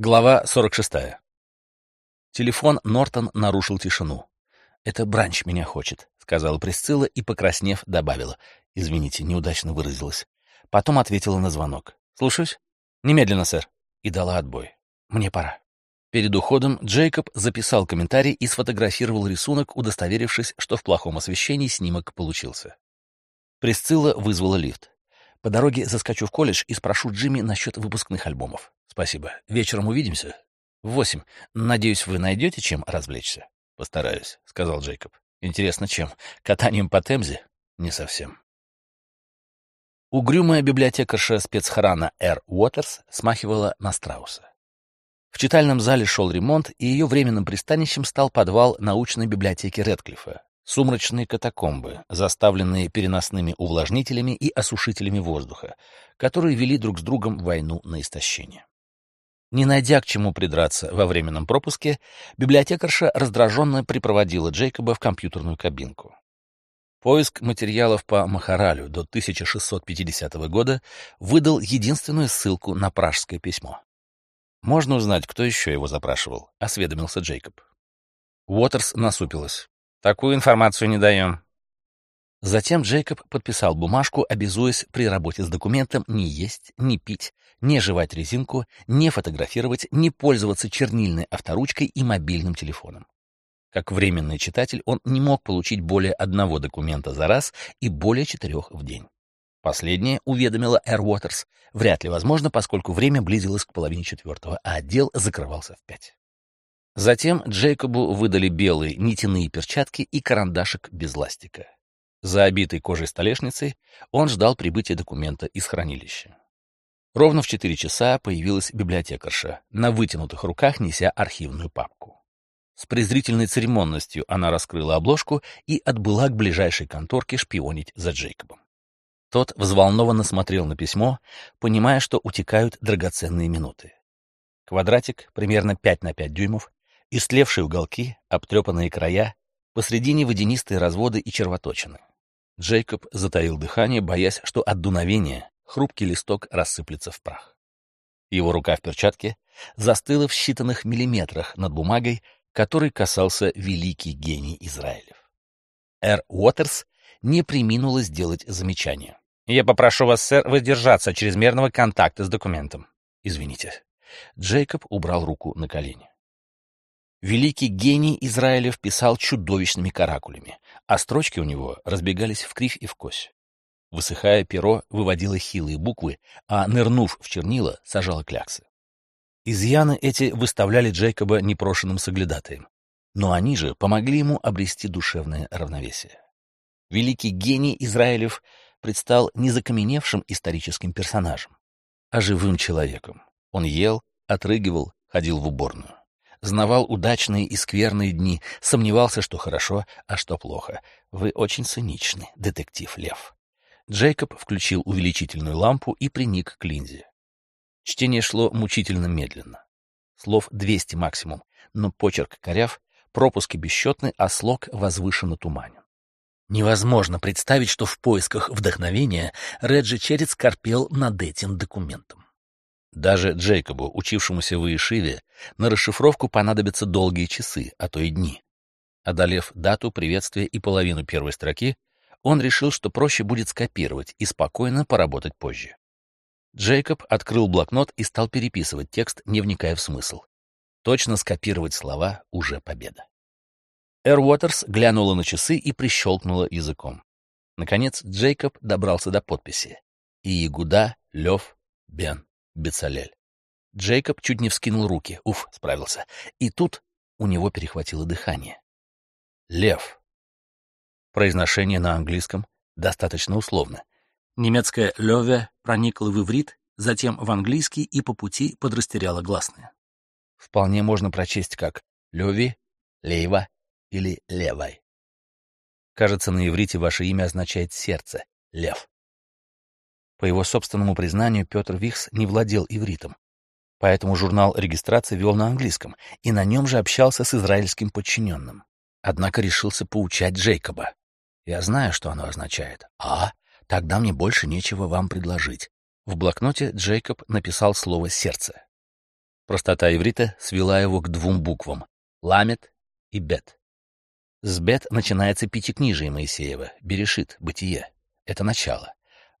Глава 46. Телефон Нортон нарушил тишину. «Это Бранч меня хочет», — сказала Присцилла и, покраснев, добавила. «Извините, неудачно выразилась». Потом ответила на звонок. «Слушаюсь?» «Немедленно, сэр». И дала отбой. «Мне пора». Перед уходом Джейкоб записал комментарий и сфотографировал рисунок, удостоверившись, что в плохом освещении снимок получился. Присцилла вызвала лифт. По дороге заскочу в колледж и спрошу Джимми насчет выпускных альбомов. Спасибо. Вечером увидимся? В восемь. Надеюсь, вы найдете чем развлечься? Постараюсь, сказал Джейкоб. Интересно, чем? Катанием по Темзе? Не совсем. Угрюмая библиотекарша спецхрана Р. Уотерс смахивала на страуса. В читальном зале шел ремонт, и ее временным пристанищем стал подвал научной библиотеки Редклифа, Сумрачные катакомбы, заставленные переносными увлажнителями и осушителями воздуха, которые вели друг с другом войну на истощение. Не найдя к чему придраться во временном пропуске, библиотекарша раздраженно припроводила Джейкоба в компьютерную кабинку. Поиск материалов по Махаралю до 1650 года выдал единственную ссылку на пражское письмо. «Можно узнать, кто еще его запрашивал?» — осведомился Джейкоб. Уотерс насупилась. Такую информацию не даем. Затем Джейкоб подписал бумажку, обязуясь при работе с документом не есть, не пить, не жевать резинку, не фотографировать, не пользоваться чернильной авторучкой и мобильным телефоном. Как временный читатель он не мог получить более одного документа за раз и более четырех в день. Последнее уведомило Air Waters. Вряд ли возможно, поскольку время близилось к половине четвертого, а отдел закрывался в пять. Затем Джейкобу выдали белые нитяные перчатки и карандашик без ластика. За обитой кожей столешницей он ждал прибытия документа из хранилища. Ровно в четыре часа появилась библиотекарша, на вытянутых руках неся архивную папку. С презрительной церемонностью она раскрыла обложку и отбыла к ближайшей конторке шпионить за Джейкобом. Тот взволнованно смотрел на письмо, понимая, что утекают драгоценные минуты. Квадратик, примерно 5 на 5 дюймов, Истлевшие уголки, обтрепанные края, посредине водянистые разводы и червоточины. Джейкоб затаил дыхание, боясь, что от дуновения хрупкий листок рассыплется в прах. Его рука в перчатке застыла в считанных миллиметрах над бумагой, которой касался великий гений Израилев. Эр Уотерс не приминула сделать замечание. «Я попрошу вас, сэр, воздержаться от чрезмерного контакта с документом». «Извините». Джейкоб убрал руку на колени. Великий гений Израилев писал чудовищными каракулями, а строчки у него разбегались в кривь и в кось. Высыхая, перо выводило хилые буквы, а, нырнув в чернила, сажало кляксы. Изъяны эти выставляли Джейкоба непрошенным соглядатаем, но они же помогли ему обрести душевное равновесие. Великий гений Израилев предстал не закаменевшим историческим персонажем, а живым человеком. Он ел, отрыгивал, ходил в уборную знавал удачные и скверные дни, сомневался, что хорошо, а что плохо. Вы очень циничны, детектив Лев. Джейкоб включил увеличительную лампу и приник к линзе. Чтение шло мучительно медленно. Слов 200 максимум, но почерк коряв, пропуски бесчетны, а слог возвышенно туманен. Невозможно представить, что в поисках вдохновения Реджи Черец корпел над этим документом. Даже Джейкобу, учившемуся в Иешиве, на расшифровку понадобятся долгие часы, а то и дни. Одолев дату, приветствия и половину первой строки, он решил, что проще будет скопировать и спокойно поработать позже. Джейкоб открыл блокнот и стал переписывать текст, не вникая в смысл. Точно скопировать слова — уже победа. Эр Уотерс глянула на часы и прищелкнула языком. Наконец Джейкоб добрался до подписи. Иегуда, Лев, Бен. Бецалель. Джейкоб чуть не вскинул руки. Уф, справился. И тут у него перехватило дыхание. Лев. Произношение на английском достаточно условно. Немецкое «лёве» проникло в иврит, затем в английский и по пути подрастеряло гласные. Вполне можно прочесть как «лёви», «лейва» или «левай». Кажется, на иврите ваше имя означает «сердце», «лев». По его собственному признанию, Петр Вихс не владел ивритом. Поэтому журнал регистрации вел на английском, и на нем же общался с израильским подчиненным. Однако решился поучать Джейкоба. Я знаю, что оно означает. А, тогда мне больше нечего вам предложить. В блокноте Джейкоб написал слово «сердце». Простота иврита свела его к двум буквам — ламет и бет. С бет начинается пятикнижие Моисеева, берешит, бытие. Это начало.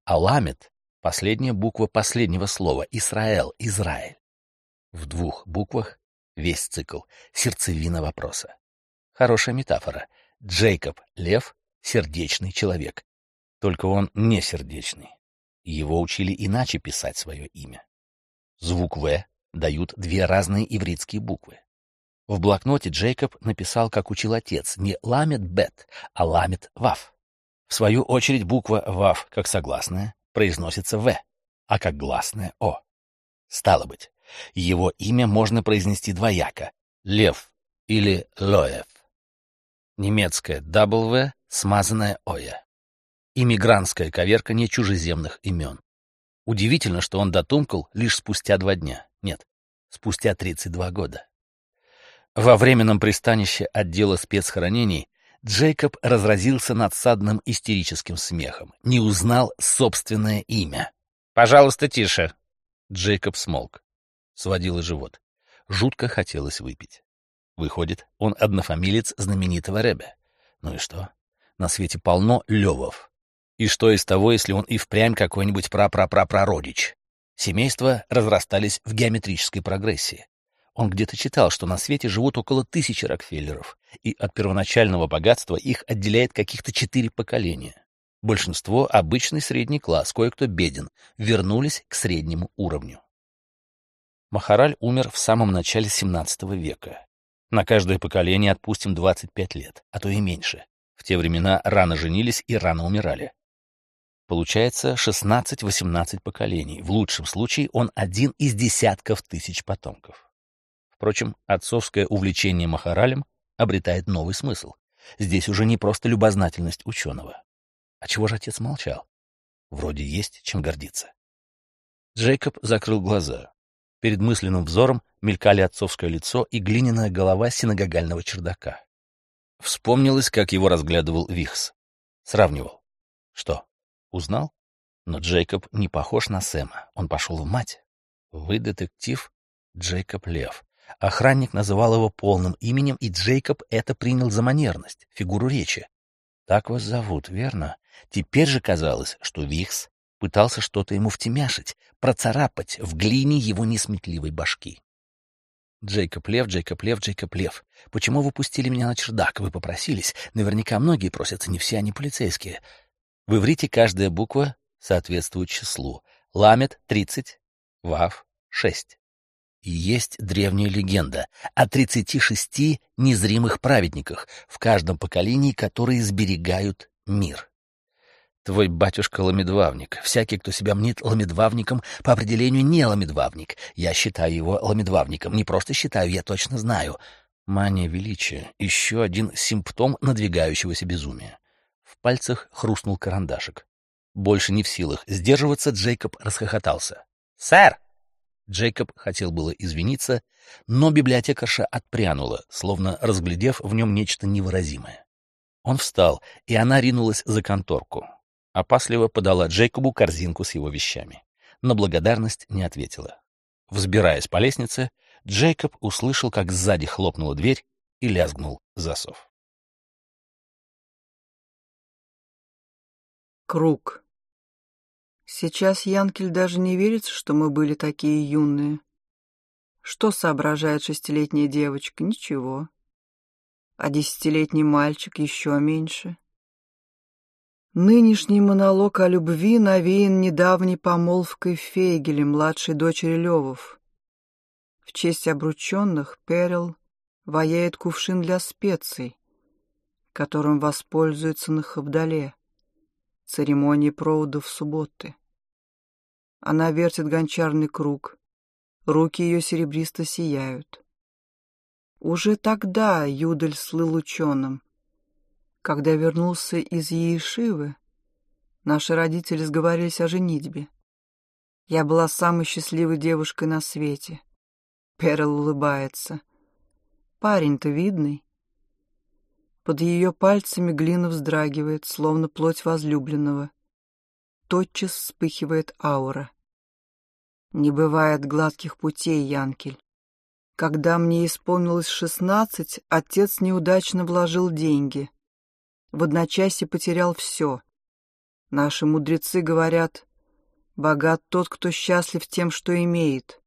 А ламет — последняя буква последнего слова — Исраэл, Израиль. В двух буквах весь цикл, сердцевина вопроса. Хорошая метафора. Джейкоб — лев, сердечный человек. Только он не сердечный. Его учили иначе писать свое имя. Звук «В» дают две разные ивритские буквы. В блокноте Джейкоб написал, как учил отец, не «ламет бет», а «ламет вав». В свою очередь буква «вав» как согласная произносится «в», а как гласная «о». Стало быть, его имя можно произнести двояко — Лев или Лоев. Немецкое «W», смазанное «оя». Иммигрантское коверканье чужеземных имен. Удивительно, что он дотумкал лишь спустя два дня. Нет, спустя 32 года. Во временном пристанище отдела спецхранений Джейкоб разразился надсадным истерическим смехом. Не узнал собственное имя. «Пожалуйста, тише!» Джейкоб смолк. Сводило живот. Жутко хотелось выпить. Выходит, он однофамилец знаменитого Ребе. Ну и что? На свете полно Левов. И что из того, если он и впрямь какой-нибудь прапрапрапрародич? Семейства разрастались в геометрической прогрессии. Он где-то читал, что на свете живут около тысячи Рокфеллеров, и от первоначального богатства их отделяет каких-то четыре поколения. Большинство — обычный средний класс, кое-кто беден, вернулись к среднему уровню. Махараль умер в самом начале XVII века. На каждое поколение отпустим 25 лет, а то и меньше. В те времена рано женились и рано умирали. Получается 16-18 поколений. В лучшем случае он один из десятков тысяч потомков. Впрочем, отцовское увлечение Махаралем обретает новый смысл. Здесь уже не просто любознательность ученого. А чего же отец молчал? Вроде есть чем гордиться. Джейкоб закрыл глаза. Перед мысленным взором мелькали отцовское лицо и глиняная голова синагогального чердака. Вспомнилось, как его разглядывал Вихс. Сравнивал. Что, узнал? Но Джейкоб не похож на Сэма. Он пошел в мать. Вы детектив Джейкоб Лев. Охранник называл его полным именем, и Джейкоб это принял за манерность, фигуру речи. Так вас зовут, верно? Теперь же казалось, что Вихс пытался что-то ему втемяшить, процарапать в глине его несметливой башки. Джейкоб Лев, Джейкоб Лев, Джейкоб Лев. Почему вы пустили меня на чердак? Вы попросились. Наверняка многие просятся, не все они полицейские. В иврите каждая буква соответствует числу. Ламет — тридцать, Вав — шесть. Есть древняя легенда о 36 незримых праведниках в каждом поколении, которые сберегают мир. Твой батюшка ламедвавник. Всякий, кто себя мнит ламедвавником, по определению не ламедвавник. Я считаю его ламедвавником. Не просто считаю, я точно знаю. Мания величия — еще один симптом надвигающегося безумия. В пальцах хрустнул карандашик. Больше не в силах сдерживаться, Джейкоб расхохотался. «Сэр!» Джейкоб хотел было извиниться, но библиотекарша отпрянула, словно разглядев в нем нечто невыразимое. Он встал, и она ринулась за конторку. Опасливо подала Джейкобу корзинку с его вещами. На благодарность не ответила. Взбираясь по лестнице, Джейкоб услышал, как сзади хлопнула дверь и лязгнул засов. Круг. Сейчас Янкель даже не верится, что мы были такие юные. Что соображает шестилетняя девочка? Ничего. А десятилетний мальчик еще меньше. Нынешний монолог о любви навеян недавней помолвкой Фейгеля, младшей дочери Левов. В честь обрученных Перел ваяет кувшин для специй, которым воспользуется на Хабдале церемонии проводов субботы. Она вертит гончарный круг, руки ее серебристо сияют. Уже тогда Юдель слыл ученым. Когда вернулся из Иешивы, наши родители сговорились о женитьбе. Я была самой счастливой девушкой на свете. Перл улыбается. Парень-то видный. Под ее пальцами глина вздрагивает, словно плоть возлюбленного. Тотчас вспыхивает аура. Не бывает гладких путей, Янкель. Когда мне исполнилось шестнадцать, отец неудачно вложил деньги. В одночасье потерял все. Наши мудрецы говорят, богат тот, кто счастлив тем, что имеет.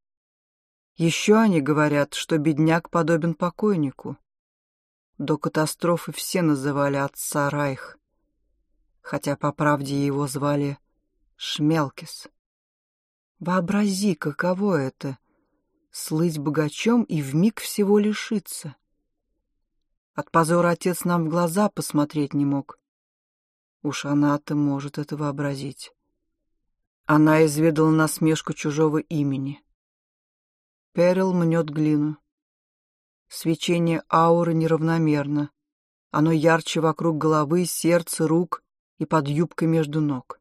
Еще они говорят, что бедняк подобен покойнику. До катастрофы все называли отца Райх, хотя по правде его звали Шмелкис. Вообрази, каково это — слыть богачом и вмиг всего лишиться. От позора отец нам в глаза посмотреть не мог. Уж она-то может это вообразить. Она изведала насмешку чужого имени. Перил мнет глину. Свечение ауры неравномерно. Оно ярче вокруг головы, сердца, рук и под юбкой между ног.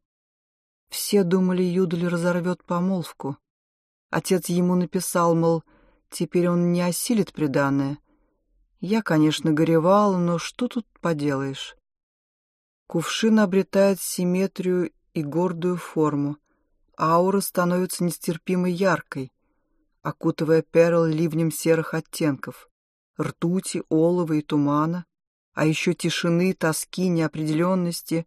Все думали, Юдаль разорвет помолвку. Отец ему написал, мол, теперь он не осилит преданное. Я, конечно, горевала, но что тут поделаешь? Кувшин обретает симметрию и гордую форму. Аура становится нестерпимо яркой, окутывая перл ливнем серых оттенков, ртути, олова и тумана, а еще тишины, тоски, неопределенности,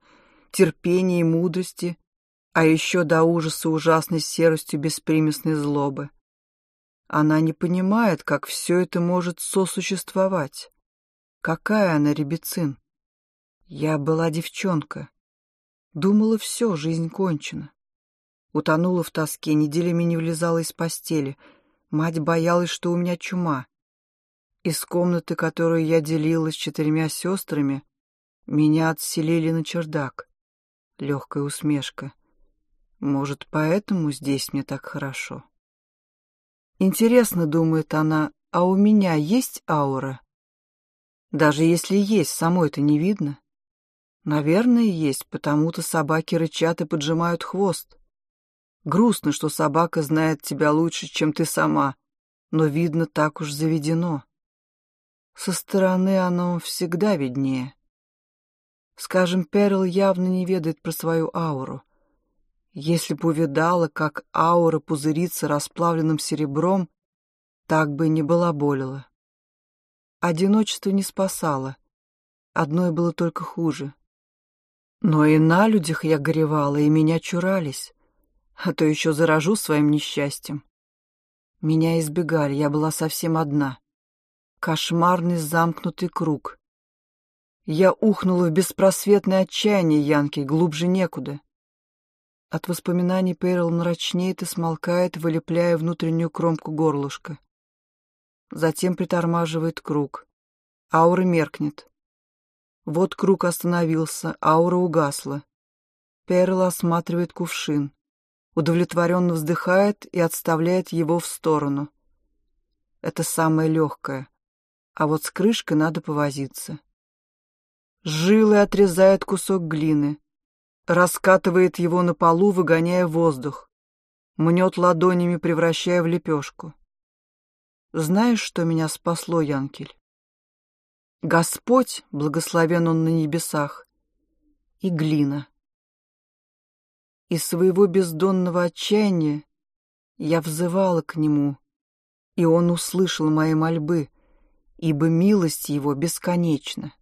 терпения и мудрости, а еще до ужаса ужасной серостью беспримесной злобы. Она не понимает, как все это может сосуществовать. Какая она ребецин? Я была девчонка. Думала, все, жизнь кончена. Утонула в тоске, неделями не влезала из постели. Мать боялась, что у меня чума. Из комнаты, которую я делила с четырьмя сестрами, меня отселили на чердак. Легкая усмешка. Может, поэтому здесь мне так хорошо? Интересно, думает она, а у меня есть аура? Даже если есть, самой это не видно. Наверное, есть, потому-то собаки рычат и поджимают хвост. Грустно, что собака знает тебя лучше, чем ты сама, но, видно, так уж заведено. Со стороны оно всегда виднее. Скажем, Перл явно не ведает про свою ауру — если бы увидала, как аура пузырится расплавленным серебром, так бы не была болела. Одиночество не спасало. Одной было только хуже. Но и на людях я горевала, и меня чурались, а то еще заражу своим несчастьем. Меня избегали, я была совсем одна. Кошмарный замкнутый круг. Я ухнула в беспросветное отчаяние Янки, глубже некуда. От воспоминаний Перл мрачнеет и смолкает, вылепляя внутреннюю кромку горлышка. Затем притормаживает круг. Аура меркнет. Вот круг остановился, аура угасла. Перл осматривает кувшин. Удовлетворенно вздыхает и отставляет его в сторону. Это самое легкое. А вот с крышкой надо повозиться. Жилы отрезает кусок глины раскатывает его на полу, выгоняя воздух, мнет ладонями, превращая в лепешку. Знаешь, что меня спасло, Янкель? Господь, благословен он на небесах, и глина. Из своего бездонного отчаяния я взывала к нему, и он услышал мои мольбы, ибо милость его бесконечна.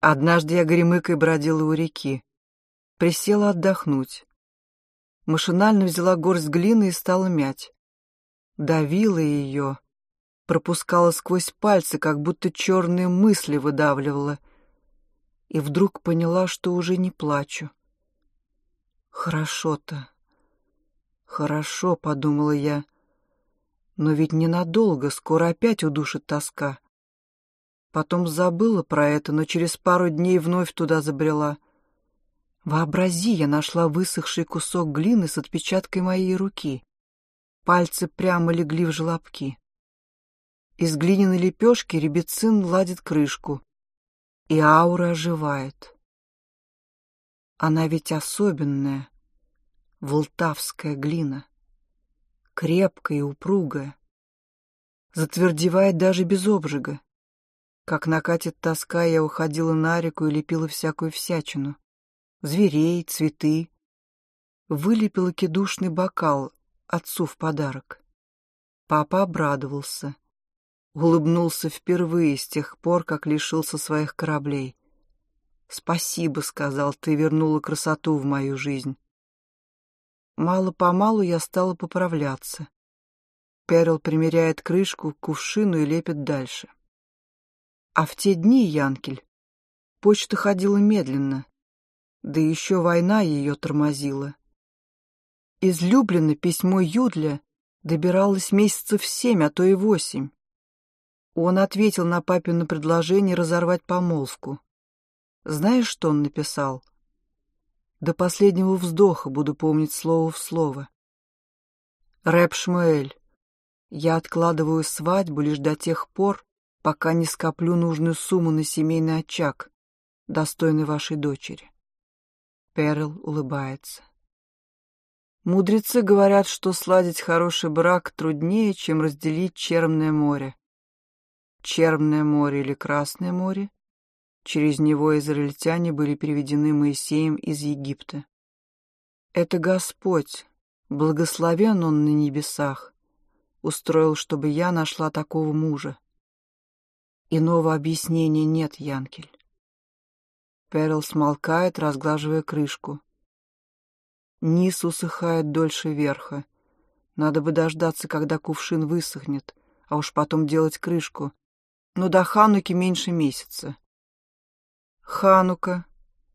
Однажды я гремыкой бродила у реки. Присела отдохнуть. Машинально взяла горсть глины и стала мять. Давила ее, пропускала сквозь пальцы, как будто черные мысли выдавливала. И вдруг поняла, что уже не плачу. Хорошо-то. Хорошо, подумала я. Но ведь ненадолго, скоро опять удушит тоска. Потом забыла про это, но через пару дней вновь туда забрела — Вообрази, я нашла высохший кусок глины с отпечаткой моей руки. Пальцы прямо легли в желобки. Из глиняной лепешки ребецин ладит крышку, и аура оживает. Она ведь особенная, волтавская глина, крепкая и упругая, затвердевает даже без обжига. Как накатит тоска, я уходила на реку и лепила всякую всячину зверей, цветы. Вылепила кедушный бокал отцу в подарок. Папа обрадовался. Улыбнулся впервые с тех пор, как лишился своих кораблей. «Спасибо», — сказал, — «ты вернула красоту в мою жизнь». Мало-помалу я стала поправляться. Перл примеряет крышку кувшину и лепит дальше. А в те дни, Янкель, почта ходила медленно, да еще война ее тормозила. Излюбленно письмо Юдля добиралось месяцев семь, а то и восемь. Он ответил на папину предложение разорвать помолвку. Знаешь, что он написал? До последнего вздоха буду помнить слово в слово. Рэп Шмуэль, я откладываю свадьбу лишь до тех пор, пока не скоплю нужную сумму на семейный очаг, достойный вашей дочери. Перл улыбается. Мудрецы говорят, что сладить хороший брак труднее, чем разделить Черное море. Черное море или Красное море, через него израильтяне были переведены Моисеем из Египта. Это Господь, благословен Он на небесах, устроил, чтобы я нашла такого мужа. Иного объяснения нет, Янкель. Перл смолкает, разглаживая крышку. Низ усыхает дольше верха. Надо бы дождаться, когда кувшин высохнет, а уж потом делать крышку, но до Хануки меньше месяца. Ханука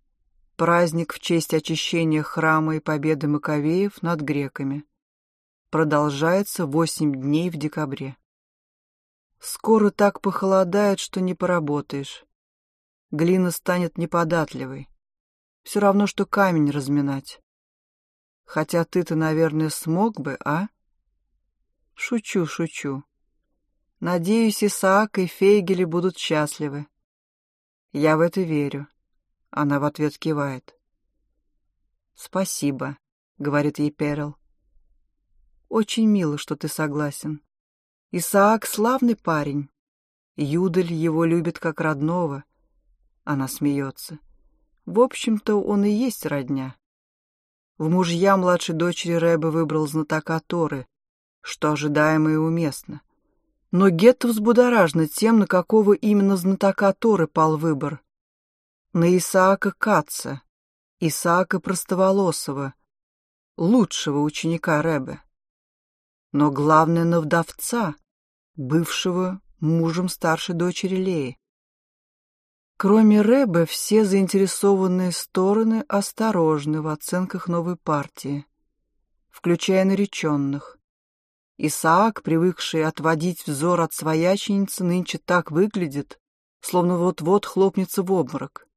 — праздник в честь очищения храма и победы Маковеев над греками. Продолжается восемь дней в декабре. Скоро так похолодает, что не поработаешь. Глина станет неподатливой. Все равно, что камень разминать. Хотя ты-то, наверное, смог бы, а? Шучу, шучу. Надеюсь, Исаак и Фейгели будут счастливы. Я в это верю. Она в ответ кивает. Спасибо, говорит ей Перл. Очень мило, что ты согласен. Исаак славный парень. Юдель его любит как родного. Она смеется. В общем-то, он и есть родня. В мужья младшей дочери Рэбе выбрал знатока Торы, что ожидаемо и уместно. Но Гетта взбудоражена тем, на какого именно знатока Торы пал выбор. На Исаака Каца, Исаака Простоволосого, лучшего ученика Рэбе. Но главное на вдовца, бывшего мужем старшей дочери Леи. Кроме Рэбе, все заинтересованные стороны осторожны в оценках новой партии, включая нареченных. Исаак, привыкший отводить взор от свояченицы, нынче так выглядит, словно вот-вот хлопнется в обморок.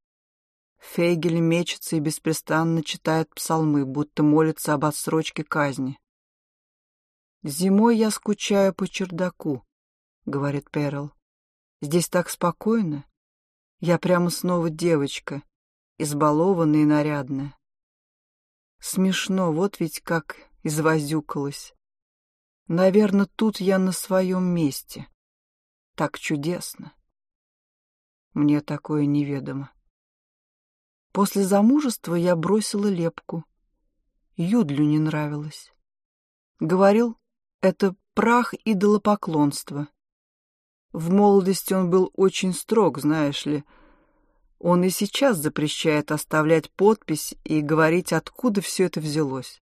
Фейгель мечется и беспрестанно читает псалмы, будто молится об отсрочке казни. «Зимой я скучаю по чердаку», — говорит Перл. «Здесь так спокойно. Я прямо снова девочка, избалованная и нарядная. Смешно, вот ведь как извозюкалась. Наверное, тут я на своем месте. Так чудесно. Мне такое неведомо. После замужества я бросила лепку. Юдлю не нравилось. Говорил, это прах идолопоклонства. В молодости он был очень строг, знаешь ли. Он и сейчас запрещает оставлять подпись и говорить, откуда все это взялось.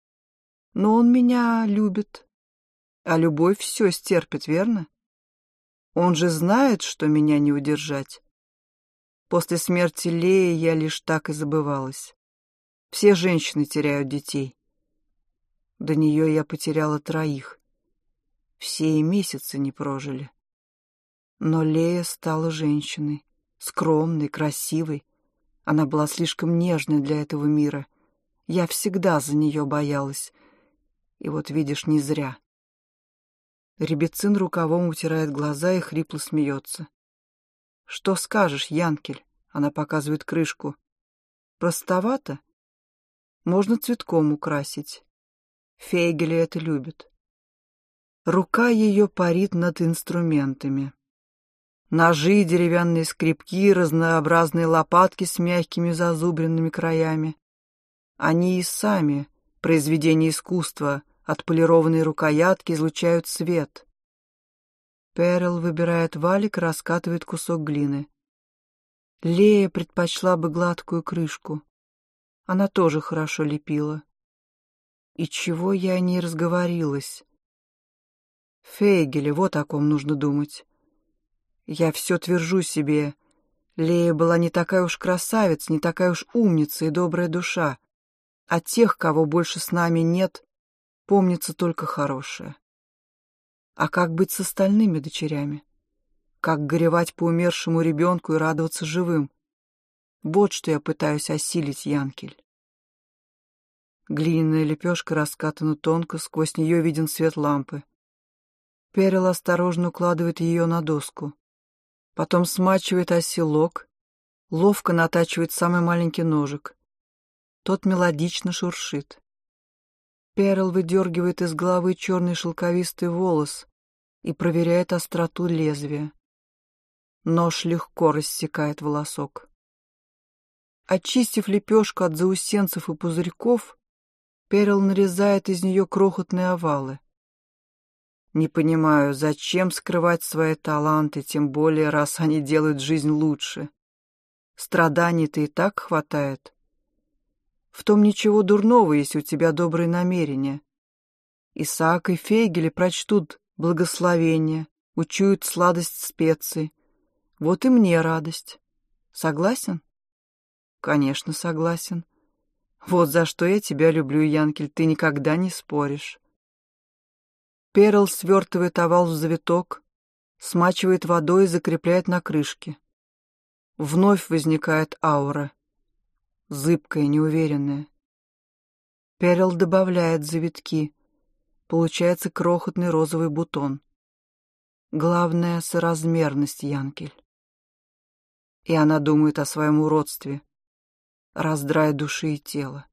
Но он меня любит а любовь все стерпит, верно? Он же знает, что меня не удержать. После смерти Леи я лишь так и забывалась. Все женщины теряют детей. До нее я потеряла троих. Все и месяцы не прожили. Но Лея стала женщиной, скромной, красивой. Она была слишком нежной для этого мира. Я всегда за нее боялась. И вот, видишь, не зря. Ребецин рукавом утирает глаза и хрипло смеется. «Что скажешь, Янкель?» Она показывает крышку. «Простовато? Можно цветком украсить. Фейгели это любят». Рука ее парит над инструментами. Ножи, деревянные скребки, разнообразные лопатки с мягкими зазубренными краями. Они и сами произведения искусства — Отполированные рукоятки излучают свет. Перл выбирает валик раскатывает кусок глины. Лея предпочла бы гладкую крышку. Она тоже хорошо лепила. И чего я о ней разговорилась? Фейгеле, вот о ком нужно думать. Я все твержу себе. Лея была не такая уж красавица, не такая уж умница и добрая душа. А тех, кого больше с нами нет, помнится только хорошее. А как быть с остальными дочерями? Как горевать по умершему ребенку и радоваться живым? Вот что я пытаюсь осилить, Янкель. Глиняная лепешка раскатана тонко, сквозь нее виден свет лампы. Перел осторожно укладывает ее на доску. Потом смачивает оселок, ловко натачивает самый маленький ножик. Тот мелодично шуршит. Перл выдергивает из головы черный шелковистый волос и проверяет остроту лезвия. Нож легко рассекает волосок. Очистив лепешку от заусенцев и пузырьков, Перл нарезает из нее крохотные овалы. Не понимаю, зачем скрывать свои таланты, тем более, раз они делают жизнь лучше. Страданий-то и так хватает. В том ничего дурного, если у тебя добрые намерения. Исаак и Фейгели прочтут благословение, учуют сладость специй. Вот и мне радость. Согласен? Конечно, согласен. Вот за что я тебя люблю, Янкель, ты никогда не споришь. Перл свертывает овал в завиток, смачивает водой и закрепляет на крышке. Вновь возникает аура. Зыбкая, неуверенная. Перл добавляет завитки. Получается крохотный розовый бутон. Главное — соразмерность, Янкель. И она думает о своем уродстве, раздрая души и тело.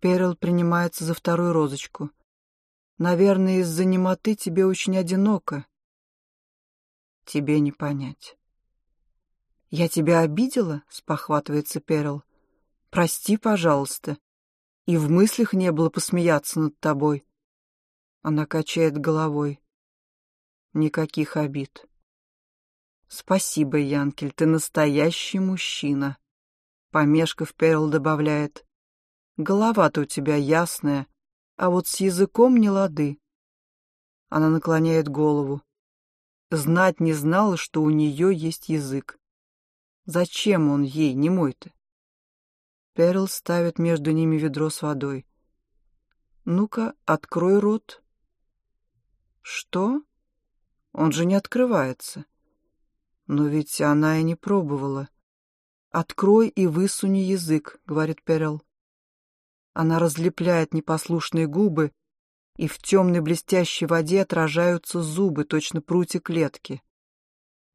Перл принимается за вторую розочку — Наверное, из-за немоты тебе очень одиноко. Тебе не понять. «Я тебя обидела?» — спохватывается Перл. «Прости, пожалуйста. И в мыслях не было посмеяться над тобой». Она качает головой. Никаких обид. «Спасибо, Янкель, ты настоящий мужчина», — помешков Перл добавляет. «Голова-то у тебя ясная, а вот с языком не лады. Она наклоняет голову. Знать не знала, что у нее есть язык. Зачем он ей, не мой-то? Перл ставит между ними ведро с водой. «Ну-ка, открой рот». «Что? Он же не открывается». «Но ведь она и не пробовала». «Открой и высуни язык», — говорит Перл. Она разлепляет непослушные губы, и в темной блестящей воде отражаются зубы, точно прутья клетки.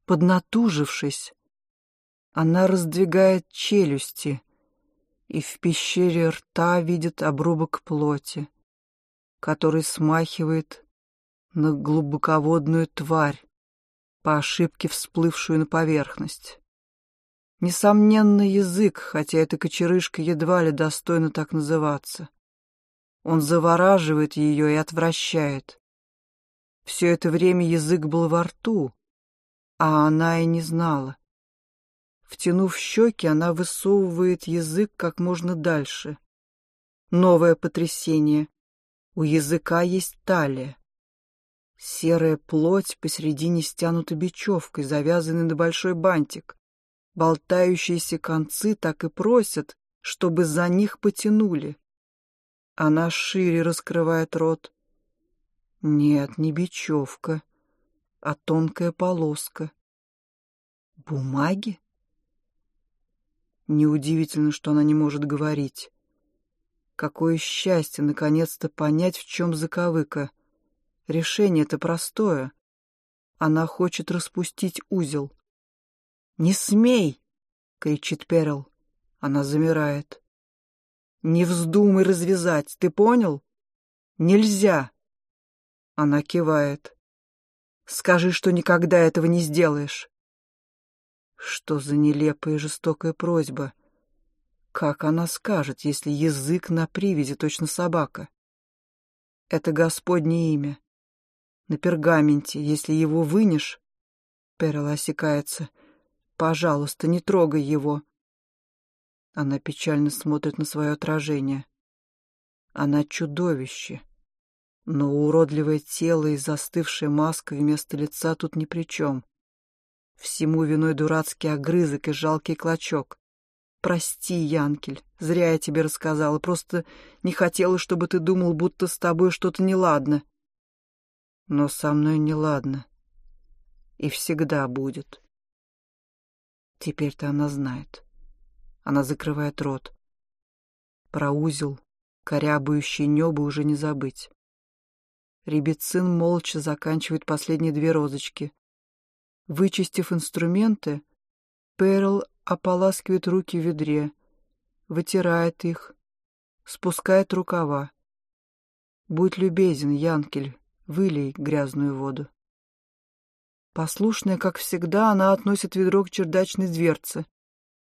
Поднатужившись, она раздвигает челюсти, и в пещере рта видит обрубок плоти, который смахивает на глубоководную тварь, по ошибке всплывшую на поверхность. Несомненно, язык, хотя эта кочерышка едва ли достойна так называться. Он завораживает ее и отвращает. Все это время язык был во рту, а она и не знала. Втянув щеки, она высовывает язык как можно дальше. Новое потрясение. У языка есть талия. Серая плоть посередине стянута бечевкой, завязанной на большой бантик. Болтающиеся концы так и просят, чтобы за них потянули. Она шире раскрывает рот. Нет, не бечевка, а тонкая полоска. Бумаги? Неудивительно, что она не может говорить. Какое счастье наконец-то понять, в чем заковыка. Решение-то простое. Она хочет распустить узел. «Не смей!» — кричит Перл. Она замирает. «Не вздумай развязать, ты понял? Нельзя!» Она кивает. «Скажи, что никогда этого не сделаешь!» Что за нелепая и жестокая просьба? Как она скажет, если язык на привязи, точно собака? Это Господне имя. на пергаменте, если его вынешь... Перл осекается. Пожалуйста, не трогай его. Она печально смотрит на свое отражение. Она чудовище. Но уродливое тело и застывшая маска вместо лица тут ни при чем. Всему виной дурацкий огрызок и жалкий клочок. Прости, Янкель, зря я тебе рассказала, просто не хотела, чтобы ты думал, будто с тобой что-то неладно. Но со мной неладно. И всегда будет. Теперь-то она знает. Она закрывает рот. Про узел, корябающий небо уже не забыть. Ребецин молча заканчивает последние две розочки. Вычистив инструменты, Перл ополаскивает руки в ведре, вытирает их, спускает рукава. Будь любезен, Янкель, вылей грязную воду. Послушная, как всегда, она относит ведро к чердачной дверце,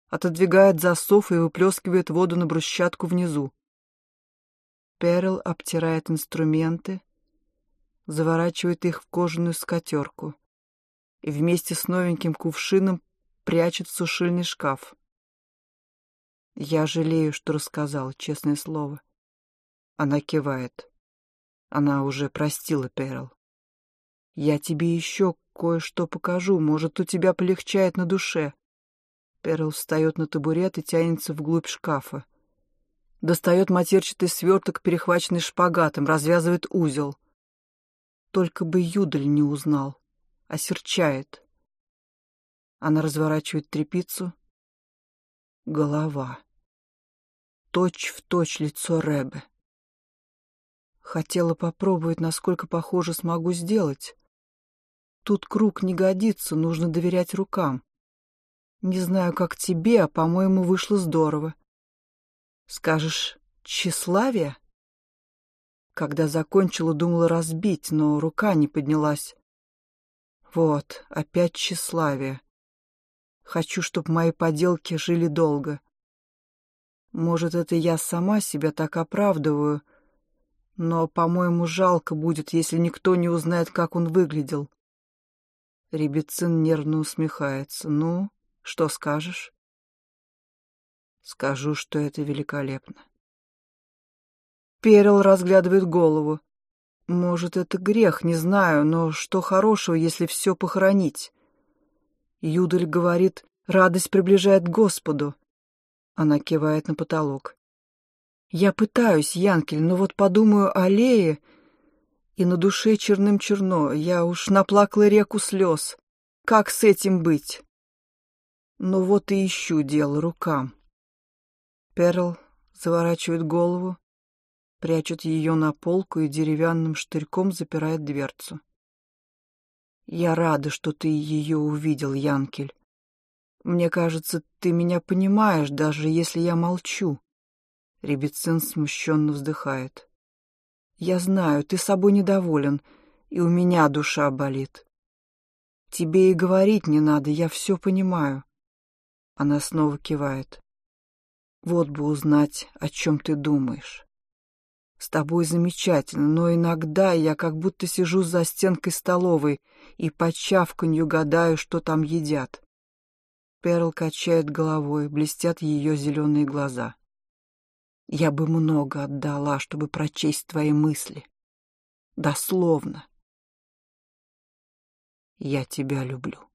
отодвигает засов и выплескивает воду на брусчатку внизу. Перл обтирает инструменты, заворачивает их в кожаную скатерку и вместе с новеньким кувшином прячет в сушильный шкаф. Я жалею, что рассказала, честное слово. Она кивает. Она уже простила Перл. Я тебе еще кое-что покажу, может, у тебя полегчает на душе. Перл встает на табурет и тянется вглубь шкафа. Достает матерчатый сверток, перехваченный шпагатом, развязывает узел — только бы Юдаль не узнал. Осерчает. Она разворачивает трепицу. Голова. Точь в точь лицо Рэбе. Хотела попробовать, насколько похоже смогу сделать. Тут круг не годится, нужно доверять рукам. Не знаю, как тебе, а, по-моему, вышло здорово. Скажешь, тщеславие? Когда закончила, думала разбить, но рука не поднялась. Вот, опять тщеславие. Хочу, чтобы мои поделки жили долго. Может, это я сама себя так оправдываю, но, по-моему, жалко будет, если никто не узнает, как он выглядел. Ребецин нервно усмехается. «Ну, что скажешь?» «Скажу, что это великолепно». Перел разглядывает голову. Может, это грех, не знаю, но что хорошего, если все похоронить? Юдаль говорит, радость приближает к Господу. Она кивает на потолок. Я пытаюсь, Янкель, но вот подумаю о Лее, и на душе черным черно. Я уж наплакала реку слез. Как с этим быть? Но вот и ищу дело рукам. Перл заворачивает голову, прячет ее на полку и деревянным штырьком запирает дверцу. «Я рада, что ты ее увидел, Янкель. Мне кажется, ты меня понимаешь, даже если я молчу». Ребецин смущенно вздыхает. «Я знаю, ты собой недоволен, и у меня душа болит. Тебе и говорить не надо, я все понимаю». Она снова кивает. «Вот бы узнать, о чем ты думаешь». С тобой замечательно, но иногда я как будто сижу за стенкой столовой и по чавканью гадаю, что там едят. Перл качает головой, блестят ее зеленые глаза. Я бы много отдала, чтобы прочесть твои мысли. Дословно. Я тебя люблю.